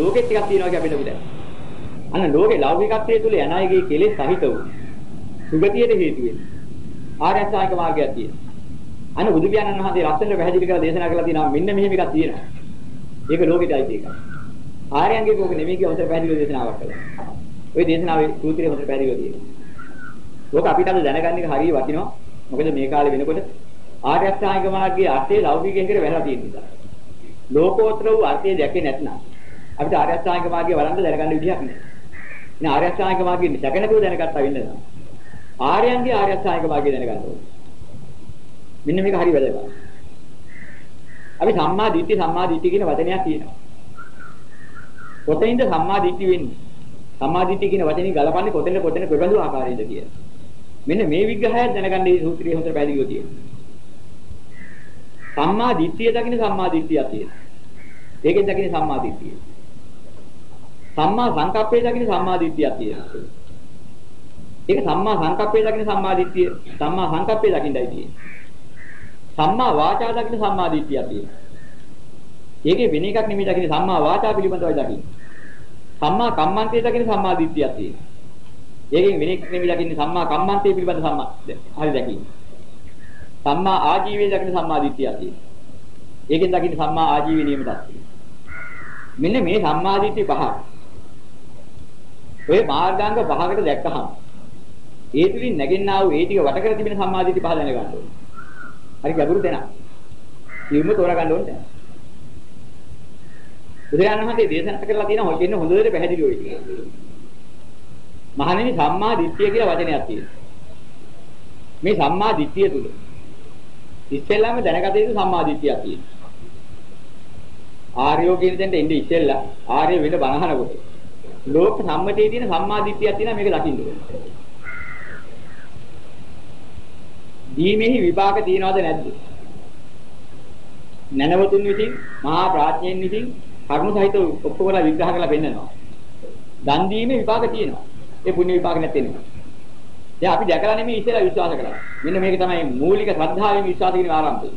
ලෝකෙත් ටිකක් තියෙනවා කියලා අපිට බුදා. අන්න ලෝකේ ලෞකිකත්වයේ තුල යන අයගේ කෙලෙස් සහිත වූ සුගතියට හේතු වෙන්නේ. ආර්ය අෂ්ටාංග මාර්ගයක් තියෙනවා. අන්න බුදු පියාණන් වහන්සේ ලස්සනට පැහැදිලි කරලා දේශනා කරලා තියෙනවා මෙන්න මෙහෙම එකක් තියෙනවා. ඒක ලෝකෙට අයිති එකක්. ආර්යයන්ගේ කෝක නෙමෙයි කියලා හොඳට පැහැදිලිව දේශනාවක් කළා. ওই දේශනාවේ සූත්‍රය හොඳට පැහැදිලිව තියෙනවා. ලෝක අපිට අද දැනගන්න එක හරිය වටිනවා. මොකද මේ කාලේ වෙනකොට ආර්ය අෂ්ටාංග මාර්ගයේ අර්ථය ලෞකිකයෙන් කර වැළලා තියෙන නිසා. ලෝකෝත්තර වූ අර්ථය දැකේ නැත්නම් අපිට ආර්ය අෂ්ටාංග මාර්ගය වළඳ දැනගන්න විදිහක් නැහැ. ඉතින් ආර්ය අෂ්ටාංග මාර්ගයේ සැකනකෝ දැනගත්තා වෙන්න නෑ. ආර්යයන්ගේ ආර්ය අෂ්ටාංග මාර්ගය දැනගන්න ඕනේ. මෙන්න මේක හරි වැදගත්. අපි සම්මා දිට්ඨි සම්මා දිට්ඨි කියන වචනයක් තියෙනවා. කොතනින්ද සම්මා දිට්ඨි වෙන්නේ? සම්මා දිට්ඨි කියන වචනේ ගලපන්නේ කොතෙන්ද කොතෙන්ද ප්‍රබඳු ආකාරයේද කියලා. මෙන්න මේ විග්‍රහය දැනගන්න මේ සූත්‍රයේ හොඳට පැහැදිලිව තියෙනවා. සම්මා දිට්ඨිය දකින්න සම්මා දිට්ඨියක් තියෙනවා. ඒකෙන් දකින්න සම්මා දිට්ඨිය. සම්මා සංකප්පේ දකින්න සම්මා දිට්ඨියක් තියෙනවා. ඒක සම්මා සංකප්පේ දකින්න සම්මා දිට්ඨිය සම්මා සංකප්පේ දකින්නයි තියෙන්නේ. සම්මා වාචා දකින්න සම්මා දිට්ඨියක් තියෙනවා. ඒකේ වෙන එකක් නෙමෙයි දකින්න සම්මා වාචා පිළිබඳවයි දකින්න. සම්මා කම්මන්තේ දකින්න සම්මා දිට්ඨියක් තියෙනවා. ඒකෙන් වෙන එකක් නෙමෙයි දකින්න සම්මා කම්මන්තේ පිළිබඳ සම්මා හරි දකින්න. සම්මා ආජීවයේ දකින්න සම්මා දිට්ඨියක් තියෙනවා. ඒකෙන් දකින්න සම්මා ආජීවයේ නියමයක් තියෙනවා. මෙන්න මේ සම්මා දිට්ඨිය පහ. ඔය මාර්ගාංග පහකට දැක්කහම ඒ තුලින් නැගෙන්නා වූ ඒ ටික වට කර තිබෙන සම්මා දිට්ඨිය පහ දැනගන්න ඕනේ. හරි ගැඹුරු දෙයක්. ඉවම තෝරගන්න ඕනේ. බුදුරජාණන් වහන්සේ දේශනා කරලා තියෙන හොයන්න හොඳට පැහැදිලි වෙයි. මහණෙනි සම්මා දිට්ඨිය කියලා වචනයක් තියෙනවා. මේ සම්මා දිට්ඨිය තුල ඉස්සෙල්ලාම දැනගත යුතු සම්මා දිට්ඨියක් තියෙනවා. ආර්යෝ කියන දෙන්න ඉන්නේ ඉස්සෙල්ලා ආර්ය වෙන බණහනකොට ලෝක සම්මතයේ තියෙන සම්මා දිට්ඨියක් තියෙනවා මේක දකින්න ඕනේ. දීමෙහි විපාක තියනවද නැද්ද? නැනවතුන් විසින් මහා ප්‍රඥයෙන් විසින් කර්ම සහිත ඔක්කොම විග්‍රහ කරලා පෙන්නනවා. දන් දීමේ විපාක තියෙනවා. ඒ පුණ්‍ය විපාක නැත්තේ නෙමෙයි. දැන් අපි දැකලා නෙමෙයි ඉස්සෙල්ලා විශ්වාස කරන්නේ. මෙන්න මේක තමයි මූලික ශ්‍රද්ධාවෙන් විශ්වාස කිරීම ආරම්භය.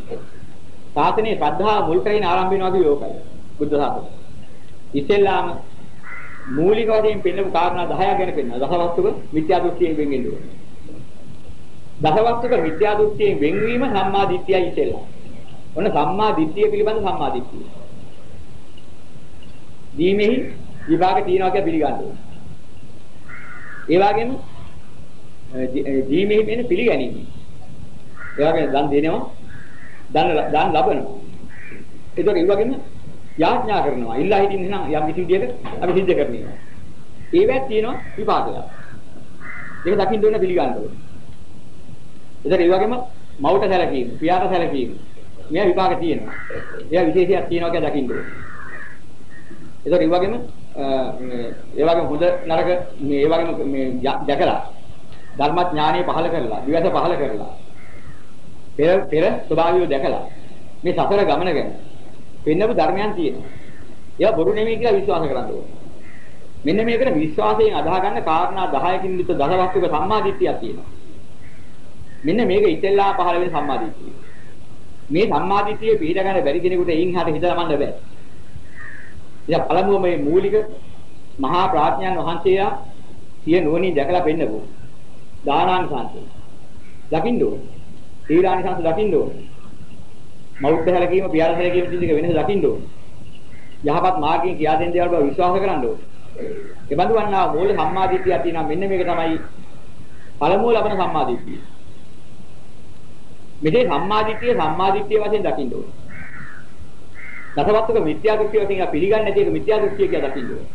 සාසනයේ ශ්‍රද්ධාව මුල් කරගෙන ආරම්භ වෙනවා කිව්වේ ඕකයි. බුද්ධ ශාසනය. ඉස්සෙල්ලාම මූලික වශයෙන් පෙන්නපු කාරණා 10ක් ගැන පෙන්නනවා. දසවස්තුක මිත්‍යා දෘෂ්ටියෙන් වෙන් වෙන්නේ. දසවස්තුක මිත්‍යා දෘෂ්ටියෙන් වෙන්වීම සම්මා දිට්ඨියයි ඉස්සෙල්ලා. ඔන්න සම්මා දිට්ඨිය පිළිබඳ සම්මා දිට්ඨිය. දීමෙහි විභාග තියනවා කියලා පිළිගන්න ඕනේ. ඒ වගේම දීමෙහි වෙන පිළිගැනීම. ඒ වගේම දන් දෙනවා. දන් දන් ලබනවා. ඒතකොට ඒ වගේම යාඥා කරනවා. ඉල්ලා හිටින්න නම් යම් කිසි විදියක අපි සිද්ධ කරනවා. ඒවත් තියෙනවා විපාකයක්. ඒක දකින්න ඕන පිළිගන්න ඕනේ. ඒතර ඒ වගේම මවුට සැලකීම, පියාට සැලකීම. මෙයා විපාක තියෙනවා. එයා විශේෂයක් තියෙනවා කියලා දකින්න ඕනේ. ඒතර ඒ වගේම ඒ වගේම හොඳ නරක මේ ඒ වගේම මේ දැකලා ධර්මඥානිය පහල කරලා, විවස පහල කරලා පෙර පෙර ස්වභාවය දැකලා මේ සසර ගමන ගැන පෙන්නපු ධර්මයන් තියෙනවා. ඒවා බොරු නෙමෙයි කියලා විශ්වාස කරන්න ඕනේ. මෙන්න මේකට විශ්වාසයෙන් අදාහ ගන්න කාරණා 10කින් යුත් දසවස්තුක සම්මාදිට්ඨියක් තියෙනවා. මෙන්න මේක ඉතෙල්ලා පහළ වෙන සම්මාදිට්ඨිය. මේ සම්මාදිට්ඨිය පිළිද ගන්න බැරි කෙනෙකුට එයින් හට හිතලා මන්න බෑ. ඉතින් පළමුව මේ මූලික මහා ප්‍රඥාන් වහන්සේලා සිය නුවණින් දැකලා පෙන්නපු දානාංශාංශ. දකින්න ඕනේ. සීලානිසංශ දකින්න ඕනේ. මෞර්ථ හැලකීම පියාල හැලකීම කියන එක වෙනස දකින්න ඕනේ. යහපත් මාර්ගයෙන් කියා දෙන දේවල් බව විශ්වාස කරන්න ඕනේ. ඒ බඳු වන්නා මූල සම්මාදිට්ඨිය තියෙනවා මෙන්න මේක තමයි පළමුව ලබන සම්මාදිට්ඨිය. මෙතේ සම්මාදිට්ඨිය සම්මාදිට්ඨිය වශයෙන් දකින්න ඕනේ. දසවත්තුක මිත්‍යා දෘෂ්ටිය වශයෙන් පිළිගන්නේ නැති එක මිත්‍යා දෘෂ්ටිය කියලා දකින්න ඕනේ.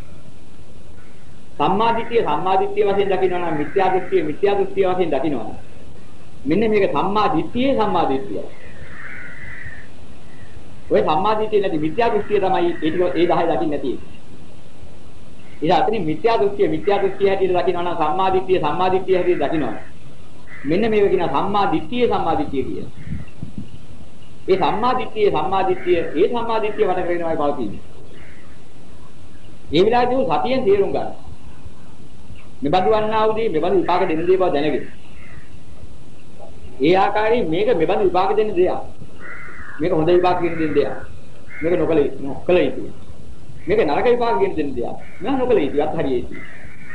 සම්මාදිට්ඨිය සම්මාදිට්ඨිය වශයෙන් දකින්නවා නම් මිත්‍යා දෘෂ්ටිය මිත්‍යා දෘෂ්ටිය වශයෙන් දකින්නවා. මෙන්න මේක සම්මාදිට්ඨියේ සම්මාදිට්ඨිය. ඔය සම්මාදිට්ඨිය නැති මිත්‍යා දෘෂ්ටිය තමයි ඒ ටික ඒ 10 දකින්න නැති. ඉතින් අතනින් මිත්‍යා දෘෂ්ටිය මිත්‍යා දෘෂ්ටිය හැටියට දකින්නවා නම් සම්මාදිට්ඨිය සම්මාදිට්ඨිය හැටියට දකින්නවා. මෙන්න මේක කියන සම්මාදිට්ඨිය සම්මාදිට්ඨිය කියලා. ඒ සම්මාදිට්ඨිය සම්මාදිට්ඨිය ඒ සම්මාදිට්ඨිය වට කරගෙනමයි පවතින්නේ. මේ විලාසෙ සතියෙන් තේරුම් ගන්න. මෙබඳු වන්නා වූදී මෙබඳු විපාක දෙන දේ බව දැනගෙන. ඒ ආකාරයෙන් මේක මෙබඳු විපාක දෙන්න දෙයක්. මේක හොඳ විපාක කියන දෙන්න දෙයක්. මේක නොකල නොකල යුතුයි. මේක නරක විපාක කියන දෙන්න දෙයක්. මම නොකල යුතුයි අත්හරිය යුතුයි.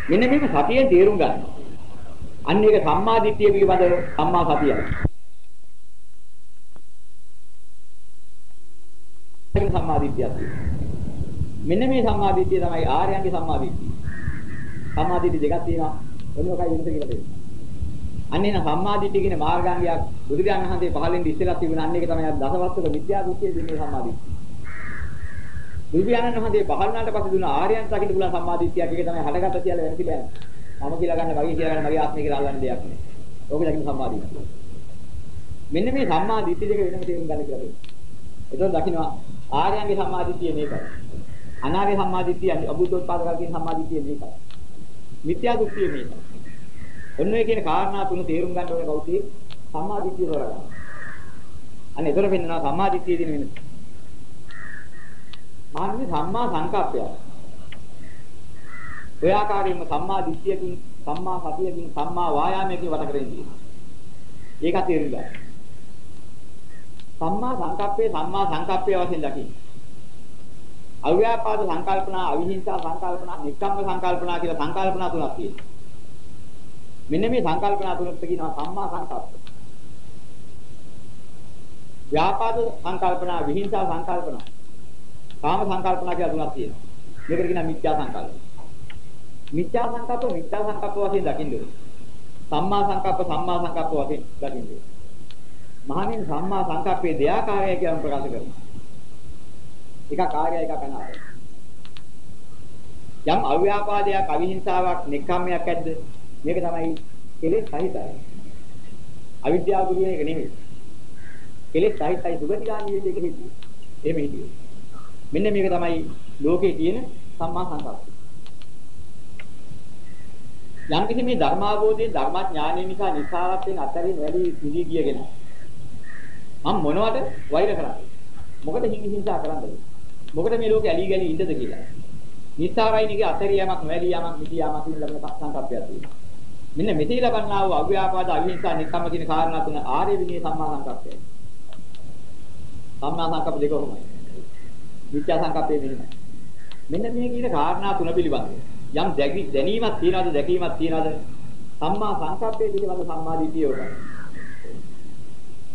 මෙන්න මේක සතියෙන් තේරුම් ගන්න. අන්න ඒක සම්මා දිට්ඨිය පිළිබඳව සම්මා සතියයි. ඒක සම්මා දිට්ඨියක්. මෙන්න මේ සම්මා දිට්ඨිය තමයි ආර්යයන්ගේ සම්මා දිට්ඨිය. සම්මා දිට්ඨිය දෙකක් තියෙනවා. ඔන්නෝකයි වෙනස කියලා දෙන්නේ. අන්න එන සම්මා දිට්ඨිය කියන මාර්ගාංගයක් බුදුරජාණන් වහන්සේ පහලින් ඉස්සෙල්ලා තිබුණා. අන්න ඒක තමයි දසවස්තුක මිත්‍යා දෘෂ්ටිය දෙන්නේ සම්මා දිට්ඨිය. බුදුරජාණන් වහන්සේ පහළ වුණාට පස්සේ දුන්න ආර්යයන් දකින්න පුළුවන් සම්මා දිට්ඨියක් ඒක තමයි හටගත්ත කියලා වෙනසිලා යනවා. මම කියලා ගන්න මගේ කියලා ගන්න මගේ ආත්මය කියලා අල්ලන්න දෙයක් නෑ. ඕක දකින්න සම්මා දිට්ඨිය. මෙන්න මේ සම්මා දිට්ඨිය දෙක වෙනම තේරුම් ගන්න කියලා තියෙනවා. ඒතකොට දකින්නවා ආර්යයන්ගේ සම්මා දිට්ඨිය මේකයි. අනාර්ය සම්මා දිට්ඨිය අබුද්ධෝත්පාද කල් කියන සම්මා දිට්ඨිය මේකයි. මිත්‍යා දෘෂ්ටිය මේකයි. ඔන්න ඔය කියන කාරණා තුන තේරුම් ගන්න ඕනේ කවුද? සම්මා දිට්ඨිය තෝරගන්න. අන්න ඒතර පෙන්නනවා සම්මා දිට්ඨිය දින වෙනස. මාන්නේ සම්මා සංකප්පය. ඔය ආකාරයෙන්ම සම්මා දිට්ඨියකින් සම්මා සතියකින් සම්මා වායාමයකින් වට කරගෙන තියෙනවා. ඒක තේරුම් ගන්න. සම්මා සංකප්පේ සම්මා සංකප්පය වශයෙන් දකින්න. අව්‍යාපාද සංකල්පනා, අවිහිංසා සංකල්පනා, නික්කම්ම සංකල්පනා කියලා සංකල්පනා තුනක් තියෙනවා. මෙන්න මේ සංකල්පනා තුනට කියනවා සම්මා සංකප්ප. ව්‍යාපාද සංකල්පනා, විහිංසා සංකල්පනා, කාම සංකල්පනා කියලා තුනක් තියෙනවා. මේකට කියනවා මිත්‍යා සංකල්ප. මිත්‍යා සංකල්ප මිත්‍යා සංකල්ප වශයෙන් දකින්න ඕනේ. සම්මා සංකල්ප සම්මා සංකල්ප වශයෙන් දකින්න ඕනේ. මහණෙනි සම්මා සංකප්පේ දෙයාකාරය කියලා ප්‍රකාශ කරනවා. එක කාර්යය එකක් අනාතයි. යම් අව්‍යාපාදයක් අවිහිංසාවක් නෙක්ඛම්මයක් ඇද්ද? මේක තමයි කෙලෙස් සහිතයි. අවිද්‍යාව දුරු වෙන එක නෙමෙයි. කෙලෙස් සහිතයි සුගතිගාමී වෙන එක හිතියි. එහෙම හිතියි. මෙන්න මේක තමයි ලෝකේ තියෙන සම්මා සංකප්ප. යම් කිසි මේ ධර්මාභෝධයේ ධර්මඥානය නිසා නිසාරත්වයෙන් අතරින් වැඩි නිදි ගියගෙන මම මොනවද වෛර කරන්නේ? මොකද හිංහිංසා කරන්නේ? මොකද මේ ලෝකේ ඇලි ගලි ඉන්නද කියලා. නිස්සාරයිනිගේ අතරියමක් වැඩි යමක් මිදි යමක් කියන ලබන සංකප්පයක් තියෙනවා. මෙන්න මෙතේ ලබන්නා වූ අව්‍යාපාද අවිහිංසා නිකම්ම කියන කාරණා තුන ආර්ය විනය සම්මා සංකප්පයයි. සම්මා සංකප්ප දෙක කොහොමයි? මිත්‍යා සංකප්පේ මෙහෙමයි. මෙන්න මේ කියන කාරණා තුන පිළිබඳව යම් දැනීමක් තියනවාද දැකීමක් තියනවාද සම්මා සංකප්පේ පිළිබඳ සම්මා දිටිය උඩ.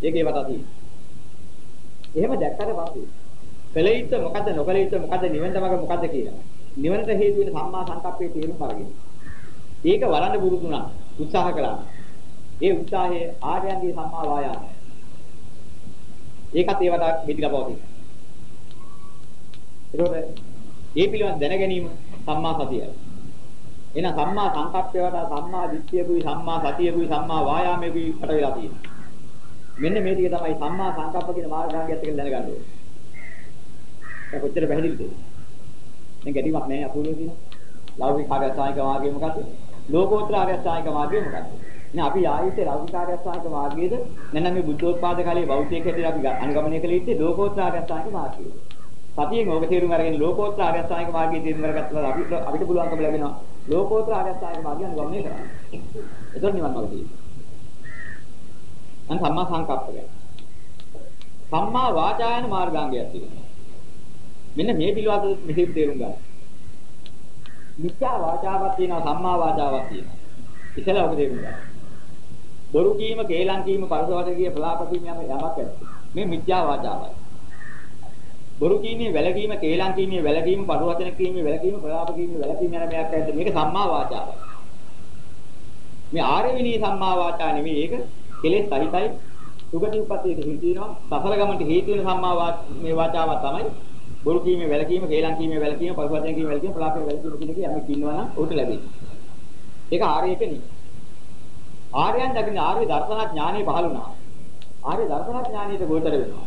ඒකේ වටා තියෙන්නේ. එහෙම දැක්කට පස්සේ කළ යුත්තේ මොකද්ද නොකළ යුත්තේ මොකද්ද නිවනට මඟ මොකද්ද කියලා. නිවනට හේතු වෙන සම්මා සංකප්පයේ තේරුම අරගෙන. ඒක වරන්න පුරුදුනා උත්සාහ කළා. ඒ උත්සාහයේ ආර්යයන්ගේ සම්මා වායාමය. ඒකත් ඒවට පිටිලා පවතින. ඒකෝට ඒ පිළිබඳ දැන ගැනීම සම්මා සතියයි. එහෙනම් සම්මා සංකප්පය වඩා සම්මා දිට්ඨියකුයි සම්මා සතියකුයි සම්මා වායාමයකුයි කට වෙලා තියෙනවා. මෙන්න මේ ටික තමයි සම්මා සංකප්ප කියන මාර්ගාංගයත් එක්ක දැනගන්න ඕනේ. ඒක කොච්චර පැහැදිලිද? දැන් ගැටීමක් නැහැ අපූර්ව කියන. ලෞකික ආර්ය අෂ්ටාංගික මාර්ගය මොකක්ද? ලෝකෝත්තර ආර්ය අෂ්ටාංගික මාර්ගය මොකක්ද? ඉතින් අපි ආයිත් ලෞකික ආර්ය අෂ්ටාංගික මාර්ගයේද නැත්නම් මේ බුද්ධෝත්පාද කාලයේ බෞද්ධයෙක් හැටියට අපි අනුගමනය කළ යුත්තේ ලෝකෝත්තර ආර්ය අෂ්ටාංගික මාර්ගයද? සතියෙන් ඕක තේරුම් අරගෙන ලෝකෝත්තර ආර්ය අෂ්ටාංගික මාර්ගයේ තේරුම් අරගත්තා අපිට අපිට පුළුවන්කම ලැබෙනවා ලෝකෝත්තර ආර්ය අෂ්ටාංගික මාර්ගය අනුගමනය කරන්න. එතකොට නිවන් මාර්ගය තියෙනවා. අන් සම්මා සංකප්පය. සම්මා වාචායන මාර්ගාංගයක් තියෙනවා. මෙන්න මේ පිළිවෙත මෙහෙම තේරුම් ගන්න. මිත්‍යා වාචාවක් තියෙනවා සම්මා වාචාවක් තියෙනවා. ඉතලා ඔබ තේරුම් ගන්න. බොරු කීම, කේලම් කීම, පරසවට කිය ප්‍රලාප කීම යම යමක් ඇත. මේ මිත්‍යා වාචාවයි. බොරු කීමේ වැලකීම, කේලම් කීමේ වැලකීම, පරවචන කීමේ වැලකීම, ප්‍රලාප කීමේ වැලකීම යන මෙයක් ඇද්ද? මේක සම්මා වාචාවයි. මේ ආර්ය විනී සම්මා වාචා නෙවෙයි ඒක කෙලෙස් සහිතයි සුගති උපතේට හේතු වෙනවා සසල ගමන්ට හේතු වෙන සම්මා මේ වාචාව තමයි බොරු කීමේ වැලකීම, කේලම් කීමේ වැලකීම, පරිවර්තන කීමේ වැලකීම, ප්‍රලාපයේ වැලකීම කියන එක යමෙක් ඉන්නවා නම් උට ලැබෙන්නේ. ඒක ආර්යක නෙවෙයි. ආර්යයන් දකින්න ආර්ය දර්ශන ඥානෙ පහළ වුණා. ආර්ය දර්ශන ඥානෙට ගෝචර වෙනවා.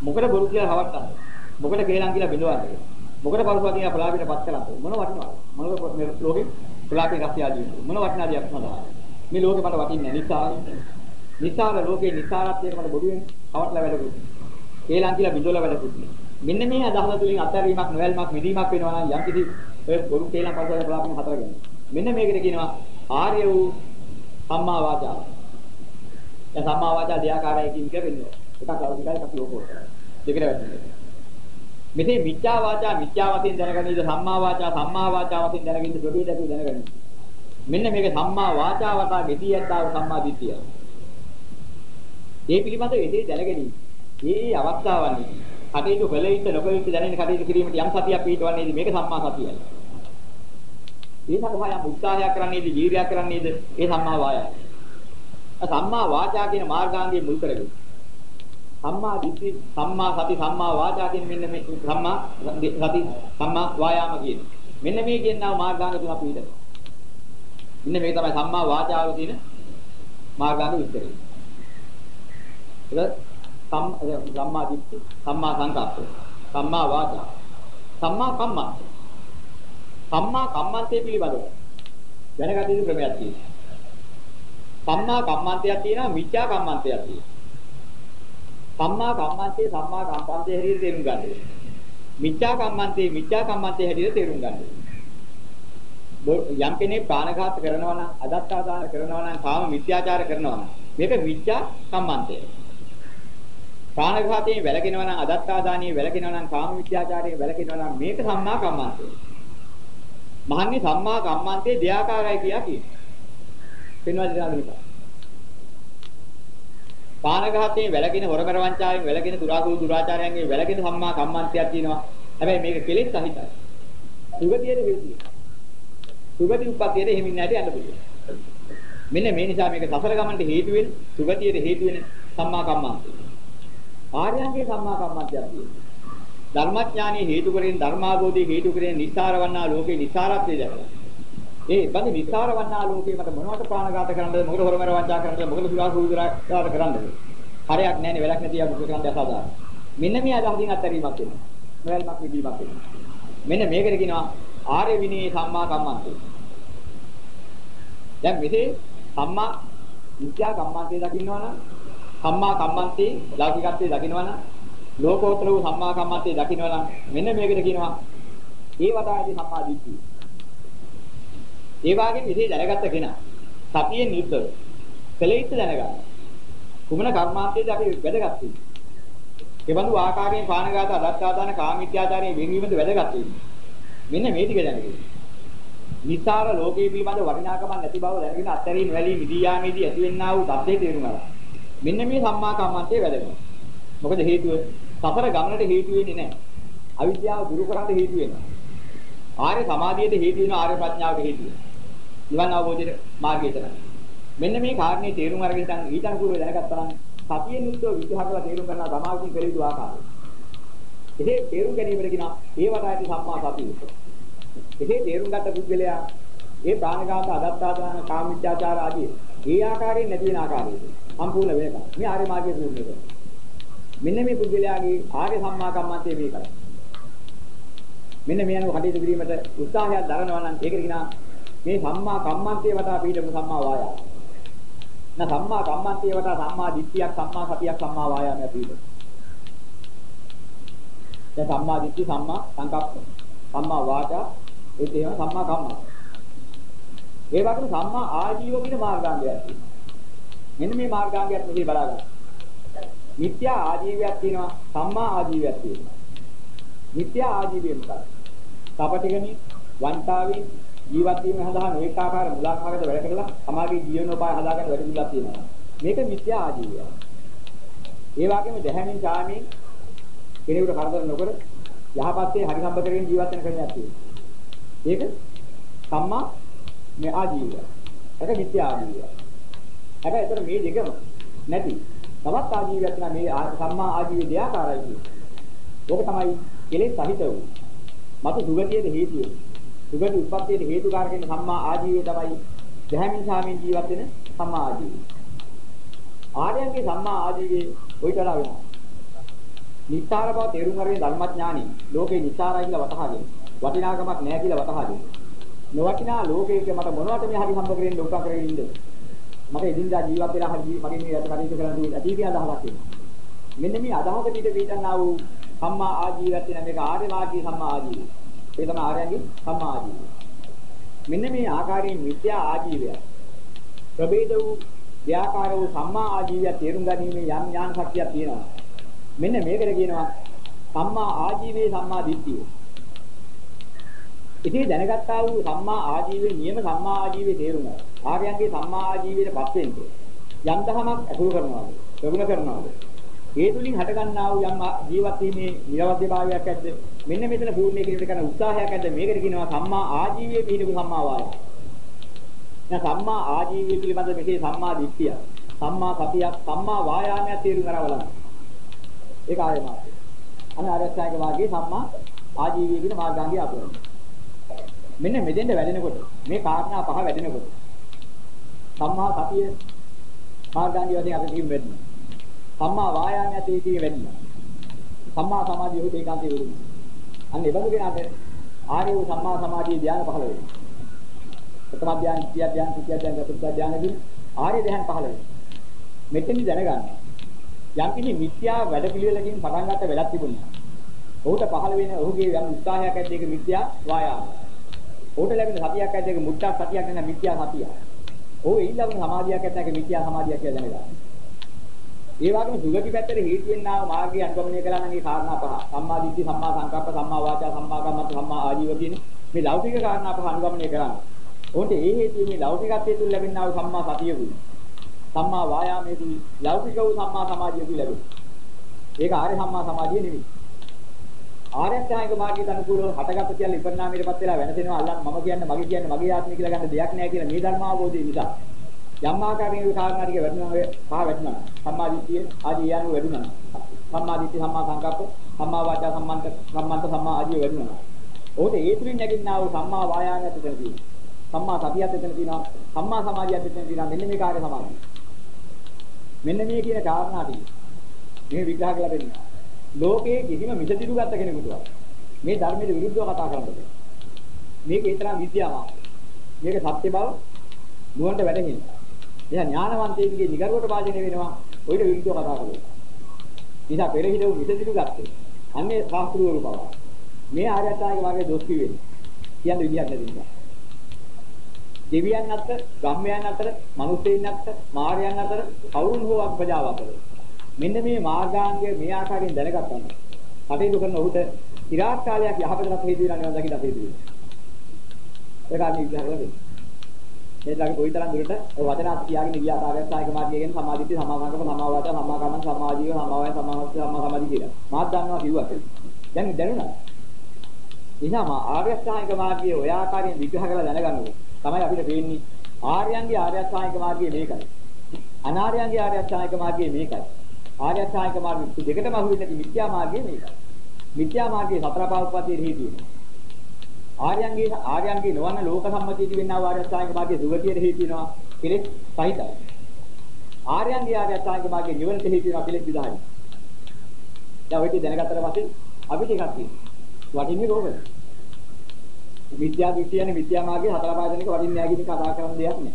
මොකද බොරු කියලා හවට්ටන්නේ? මොකද කේලම් කියලා බිඳවන්නේ? මොකද පරිවර්තන කියලා ප්‍රලාපයට පත් කරන්නේ? මොන වටිනවද? මොන මේ ලෝකේ ප්‍රලාපේ රස්තිය ආදී මොන වටිනා දෙයක් නේද? මේ ලෝකේ මට වටින්නේ නැහැ. නිසාර ලෝකේ නිසාරත්වයට මට බොරු වෙන්නේ. හවට්ලා වැඩකුත්. කේලම් කියලා බිඳවලා වැඩකුත් නෑ. මෙන්න මේ අදහස තුලින් අත්හැරීමක් නොවැල්මක් මිදීමක් වෙනවා නම් යම් කිසි ඔය බොරු කේලම් පරිසරය බලාපන් හතර ගන්න. මෙන්න මේකට කියනවා ආර්ය වූ සම්මා වාචා. දැන් සම්මා වාචා දෙයාකාරයකින් කියවෙන්නේ. එකක් ලෞකිකයි එකක් ලෝකෝත්තරයි. දෙකට වැටෙනවා. මෙතේ මිත්‍යා වාචා මිත්‍යා වශයෙන් දැනගන්නේද සම්මා වාචා සම්මා වාචා වශයෙන් දැනගන්නේද ප්‍රභේදතු දැනගන්නේ. මෙන්න මේක සම්මා වාචා වතා ගෙදී යද්දාව සම්මා දිට්ඨිය. ඒ පිළිබඳව එසේ දැනගැනීම. මේ අවස්ථාවන්නේ කටයුතු කළ යුතු නොකළ යුතු දැනෙන කටයුතු කිරීමට යම් සතියක් පිටවන්නේද මේක සම්මා සතියයි. ඒ සඳහා යම් උත්සාහයක් කරන්නේද ජීවිතයක් කරන්නේද ඒ සම්මා වායාමයි. සම්මා වාචා කියන මාර්ගාංගයේ මුල් කරගෙන. සම්මා දිට්ඨි සම්මා සති සම්මා වාචා කියන මෙන්න මේ සම්මා සති සම්මා වායාම කියන. මෙන්න මේ කියනවා මාර්ගාංග තුන අපි විතර මෙන්න මේ තමයි සම්මා වාචාව කියන මාර්ගාංග විස්තරය. ඒක සම්මා දිට්ඨි සම්මා සංකප්ප සම්මා වාචා සම්මා කම්මන්ත සම්මා කම්මන්තේ පිළිබඳව දැනගත යුතු ක්‍රමයක් තියෙනවා සම්මා කම්මන්තයක් තියෙනවා මිත්‍යා කම්මන්තයක් තියෙනවා සම්මා කම්මන්තේ සම්මා කම්මන්තේ හැටියට තේරුම් ගන්න ඕනේ. මිත්‍යා කම්මන්තේ මිත්‍යා කම්මන්තේ හැටියට තේරුම් ගන්න ඕනේ. යම් කෙනෙක් ප්‍රාණඝාත කරනවා නම් අදත්තාදාන කරනවා නම් කාම මිත්‍යාචාර කරනවා නම් මේක මිත්‍යා කම්මන්තය. ප්‍රාණඝාතයෙන් වැළකෙනවා නම් අදත්තාදානියෙන් වැළකෙනවා නම් කාම මිත්‍යාචාරයෙන් වැළකෙනවා නම් මේක සම්මා කම්මන්තය. මහන්නේ සම්මා කම්මන්තේ දෙයාකාරයි කියලා කියනවා. පෙන්වා දෙනවා පානඝාතයෙන් වැළකෙන හොරමර වංචාවෙන් වැළකෙන දුරාසු දුරාචාරයන්ගෙන් වැළකෙන සම්මා කම්මන්තයක් තියෙනවා. හැබැයි මේක කෙලෙස් සහිතයි. සුගතියට හේතුයි. සුගති උප්පත්තියට එහෙමින් නැටි යන්න පුළුවන්. මෙන්න මේ නිසා මේක සසර ගමන්ට හේතු වෙන සුගතියට හේතු වෙන සම්මා කම්මන්තය. ආර්යයන්ගේ සම්මා කම්මන්තයක් තියෙනවා. ධර්මඥානීය හේතු කරගෙන ධර්මාභෝධී හේතු කරගෙන නිස්සාර වන්නා ලෝකේ නිස්සාරත්වයේ දැකලා. ඒ බඳ විස්තර වන්නා ලෝකේ මට මොනවට ප්‍රාණඝාත කරන්නද මොකද හොරමර වංචා කරන්නද මොකද සුරා සූදුරාට කරන්නද? හරයක් නැහැනේ වෙලක් නැති යමු කරන්න අසාදාන මෙන්න මේ අදහසින් අත්හැරීමක් වෙනවා. නොයල්මක් විදීමක් වෙනවා. මෙන්න මේකට කියනවා ආර්ය විනී සම්මා කම්මන්තේ දැන් මෙසේ සම්මා මිත්‍යා කම්මන්තේ දකින්නවනම් සම්මා කම්මන්තේ ලෞකිකත්වයේ දකින්නවනම් ලෝකෝත්තර වූ සම්මා කම්මන්තේ දකින්නවනම් මෙන්න මේකට කියනවා ඒ වතාවේදී සම්මා දිට්ඨිය ඒ වාගේ විදිහේ දැනගත්ත කෙනා සතියෙන් යුක්තව කළ යුතු දැනගන්න. කුමන කර්මාන්තයේද අපි වැදගත් වෙන්නේ? ඒ බඳු ආකාරයෙන් පානගත අදත්තාදාන කාමීත්‍යාචාරයේ වෙනවීමද වැදගත් වෙන්නේ. මෙන්න මේ ටික දැනගන්න. නිසාර ලෝකයේ පිළිබඳ වටිනාකමක් නැති බව දැනගෙන අත්තරින් වැලී මිදී යාමේදී ඇතිවෙනා වූ தත්ත්වයේ තේරුම් ගන්න. මෙන්න මේ සම්මා කම්මන්තේ වැදගත්. මොකද හේතුව සතර ගමනට හේතු වෙන්නේ නැහැ. අවිද්‍යාව දුරු කරන්න හේතු වෙනවා. ආර්ය සමාධියට හේතු වෙනවා ආර්ය ප්‍රඥාවට හේතු වෙනවා. නිවන් අවබෝධයේ මාර්ගය තමයි. මෙන්න මේ කාරණේ තේරුම් අරගෙන ඉතින් ඊට අනුකූලව දැනගත්තා නම් සතියෙන් යුක්තව විචාර කරලා තේරුම් ගන්නවා සමාධිය කළ යුතු ආකාරය. එසේ තේරුම් ගැනීමට කියන ඒ වටායති සම්මා සතිය. එසේ තේරුම් ගත්ත පුද්ගලයා ඒ ප්‍රාණඝාත අදත්තාදාන කාමීත්‍යාචාර ආදී ඒ ආකාරයෙන් නැති වෙන ආකාරය සම්පූර්ණ වෙනකම් මේ ආර්ය මාර්ගයේ දුන්නේ කරා. මෙන්න මේ පුද්ගලයාගේ ආර්ය සම්මා කම්මන්තේ මේකයි. මෙන්න මේ අනුව කටයුතු කිරීමට උත්සාහයක් දරනවා නම් ඒකට කියනවා මේ සම්මා කම්මන්තේ වටා පිළිපු සම්මා වායාම. න සම්මා කම්මන්තේ වටා සම්මා දිට්ඨියක් සම්මා සතියක් සම්මා වායාමයක් පිළිපු. දැන් සම්මා දිට්ඨි සම්මා සංකප්ප සම්මා වාචා ඒ තේම සම්මා කම්මන්ත. ඒ වගේම සම්මා ආජීව කියන මාර්ගාංගයක් තියෙනවා. මෙන්න මේ මාර්ගාංගයත් මෙහි බලා ගන්න. මිත්‍යා ආජීවයක් තියෙනවා සම්මා ආජීවයක් තියෙනවා. මිත්‍යා ආජීවය මොකක්ද? කපටිකමින් වන්තාවෙන් ජීවත් වීම සඳහා නොඑක ආකාර මුලාකාරකද වැඩ කරලා සමාජයේ ජීවනෝපාය හදාගන්න වැඩ පිළිලක් තියෙනවා. මේක මිත්‍යා ආජීවය. ඒ වගේම දැහැමින් ඡාමින් කෙනෙකුට කරදර නොකර යහපත්යේ හරි සම්බ කරගෙන ජීවත් වෙන ක්‍රමයක් තියෙනවා. ඒක සම්මා මේ ආජීවය. ඒක මිත්‍යා ආජීවය. හැබැයි ඒතර මේ දෙකම නැති තවත් ආජීවයක් තියෙනවා මේ සම්මා ආජීවය දෙආකාරයි කියන්නේ. ඕක තමයි කෙලෙස් සහිත වූ මතු සුගතියේ හේතු වෙන්නේ. සුගති උප්පත්තියේ හේතුකාරකෙන සම්මා ආජීවය තමයි දැහැමින් සාමින් ජීවත් වෙන සම්මා ආජීවය. ආර්යයන්ගේ සම්මා ආජීවයේ කොයිතරම් වෙනවා. නිස්සාර බව තේරුම් අරගෙන ධර්මඥානි ලෝකේ නිස්සාරයි කියලා වතහාගෙන වටිනාකමක් නැහැ කියලා වතහාගෙන නොවටිනා ලෝකයක මට මොනවට මේ හරි හම්බ කරගෙන උපකාර කරගෙන ඉන්නද මට එදිනදා ජීවත් වෙලා හරි මගේ මේ රට කටයුතු කරන්න තියෙන ඇති කියලා අදහසක් තියෙනවා මෙන්න මේ අදහස පිට වේදනා වූ සම්මා ආජීවයක් තියෙන මේක ආර්ය මාර්ගී සම්මා ආජීවය ඒ තමයි ආර්යයන්ගේ සම්මා ආජීවය. මෙන්න මේ ආකාරයෙන් මිත්‍යා ආජීවය ප්‍රභේද වූ ව්‍යාකාර වූ සම්මා ආජීවය තේරුම් ගැනීමේ යම් ඥාන ශක්තියක් තියෙනවා. මෙන්න මේකට කියනවා සම්මා ආජීවයේ සම්මා දිට්ඨිය. ඉතින් දැනගත්තා වූ සම්මා ආජීවයේ නියම සම්මා ආජීවයේ තේරුම. ආර්යයන්ගේ සම්මා ආජීවයටපත් වෙන්නේ. යම් දහමක් අසුර කරනවාද? ප්‍රගුණ කරනවාද? ඒ තුලින් හටගන්නා වූ යම් ජීවත් වීමේ නිර්වද්‍යභාවයක් ඇද්ද? මෙන්න මෙතන පූර්ණේ කිරීමට කරන උත්සාහයක් ඇද්ද? මේකට කියනවා සම්මා ආජීවයේ පිහිටපු සම්මා වායය. දැන් සම්මා ආජීවය පිළිබඳ මෙසේ සම්මා දිට්ඨිය, සම්මා සතිය, සම්මා වායාමය තේරුම් කරා බලන්න. ඒක ආර්ය මාර්ගය. අනේ ආර්යසත්‍යක වාගේ සම්මා ආජීවය කියන මාර්ගාංගය අපුරන. මෙන්න මෙතෙන්ද වැඩෙනකොට මේ කාරණා පහ වැඩෙනකොට සම්මා සතිය මාර්ගාංගය වශයෙන් අපිට කියන්න වෙන්නේ. සම්මා වායාමය තේටි වෙන්නේ. සම්මා සමාධිය උදේ ඒකාන්තයේ වෙන්නේ. අන්න ඒ බඳු කෙනාට ආර්ය වූ සම්මා සමාධිය ධ්‍යාන පහළ වෙනවා. ප්‍රථම ධ්‍යාන, ද්විතිය ධ්‍යාන, තෘතිය ධ්‍යාන, චතුර්ථ ධ්‍යානදී ආර්ය ධ්‍යාන පහළ වෙනවා. මෙතෙන්දි දැනගන්න. යම් කිසි මිත්‍යා වැඩ පිළිවෙලකින් පටන් ගන්න වෙලක් තිබුණා. ඔහුට පහළ වෙන ඔහුගේ යම් උත්සාහයක් ඇද්ද ඒක මිත්‍යා වායාම. ඔහුට ලැබෙන සතියක් ඇද්ද ඒක මුට්ටා සතියක් නෙවෙයි මිත්‍යා සතිය. ඔහු ඊළඟ සමාධියක් ඇද්ද ඒක මිත්‍යා සමාධියක් කියලා දැනගන්න. ඒ වගේම සුගති පැත්තට හේතු වෙන්නා වූ මාර්ගය අනුගමනය කළා නම් ඒ කාරණා පහ. සම්මා දිට්ඨි, සම්මා සංකප්ප, සම්මා වාචා, සම්මා කම්මන්ත, සම්මා ආජීව කියන මේ ලෞකික කාරණා පහ අනුගමනය කරන්න. උන්ට ඒ හේතුව මේ ලෞකිකත්වයේ තුල ලැබෙනා වූ සම්මා සතියකුයි. සම්මා වායාමයේදී ලෞකික වූ සම්මා සමාධියකුයි ලැබෙන්නේ. ඒක ආර්ය සම්මා සමාධිය නෙවෙයි. ආර්ය අෂ්ටාංගික මාර්ගයට අනුකූලව හටගත්ත කියලා ඉපර්ණාමයටපත් වෙලා වෙනසෙනවා අල්ලන් මම කියන්නේ මගේ කියන්නේ මගේ ආත්මය කියලා ගන්න දෙයක් නැහැ කියලා මේ ධර්ම අවබෝධය නිසා. යම් ආකාරයෙන් ඒ කාරණා ටික වැඩිනවා ඔය පහ වැඩිනවා සම්මා දිට්ඨිය ආදී යන වැඩිනවා සම්මා දිට්ඨි සම්මා සංකප්ප සම්මා වාචා සම්මන්ත සම්මන්ත සම්මා ආදී වැඩිනවා ඕක ඒ තුලින් නැගින්නා වූ සම්මා වායාමයට එතන තියෙනවා. සම්මා සතියත් එතන තියෙනවා. සම්මා සමාධියත් එතන තියෙනවා. මෙන්න මේ කාර්ය සමාධිය. මෙන්න මේ කියන කාරණා ටික. මේ විග්‍රහ කරලා දෙන්නවා ලෝකයේ කිසිම මිසදිරු ගත්ත කෙනෙකුට මේ ධර්මයට විරුද්ධව කතා කරන්න මේක ඒ තරම් විද්‍යාවක් මේක සත්‍ය බව නුවණට වැටහෙනවා එයා ඥානවන්තයෙකුගේ නිගරුවට වාදනය වෙනවා ඔයිට විරුද්ධව කතා කරනවා. නිසා පෙර හිටපු විසදිරු ගත්තේ. අන්නේ සාස්ත්‍රුවරු පවා. මේ ආර්යතාවගේ වගේ දොස් කිව්වේ. කියන්න විදියක් නැති නිසා. දෙවියන් අතර, ගම්මයන් අතර, මිනිස්සෙයින් අතර, මාර්යයන් අතර කවුරුන් හෝ අක්පජාව අතර. මෙන්න මේ මාර්ගාංගය මේ ආකාරයෙන් දැනගත්තා. කටයුතු කරන ඔහුට ඉරාක් කාලයක් යහපතට හේතු වෙනවා නේද දකින්න හේතු වෙනවා. ඒක අනිත් විදිහට කරලා මේ ළඟ කොයිතරම් දුරට ඔය වචන අත් කියාගෙන ගියා ආර්යසායක මාර්ගය ගැන සමාධිත්‍ය සමාගමක සමාවාච සමාකම්ම සමාජීව සමාවය සමාවස්ස සමා සමාධි කියලා. මාත් දන්නවා කිව්වා කියලා. දැන් දැනුණා. එනිසා මා ආර්යසායක මාර්ගයේ ඔය ආකාරයෙන් විග්‍රහ කරලා දැනගන්නකො තමයි අපිට පේන්නේ ආර්යයන්ගේ ආර්යසායක මාර්ගය මේකයි. අනාර්යයන්ගේ ආර්යසායක මාර්ගය මේකයි. ආර්යසායක මාර්ගය දෙකටම අහු වෙන්නේ මිත්‍යා මාර්ගය මේකයි. මිත්‍යා මාර්ගයේ සතර පාවපතියේ හේතු වෙනවා. ආර්යයන්ගේ ආර්යයන්ගේ නොවන ලෝක සම්මතියදී වෙන්නා වූ ආර්ය අෂ්ටාංගික මාර්ගයේ දුගතියට හේතු වෙනවා කෙලෙස් සහිතයි. ආර්යයන්ගේ ආර්ය අෂ්ටාංගික මාර්ගයේ නිවනට හේතු වෙනවා කෙලෙස් විදායි. දැන් ඔය ටික දැනගත්තට පස්සේ අපිට එකක් තියෙනවා. වටින්නේ කොහොමද? මිත්‍යා දෘෂ්ටියනේ මිත්‍යා මාර්ගයේ හතර පාදනක වටින්නේ නැහැ කියන කතා කරන දෙයක් නෑ.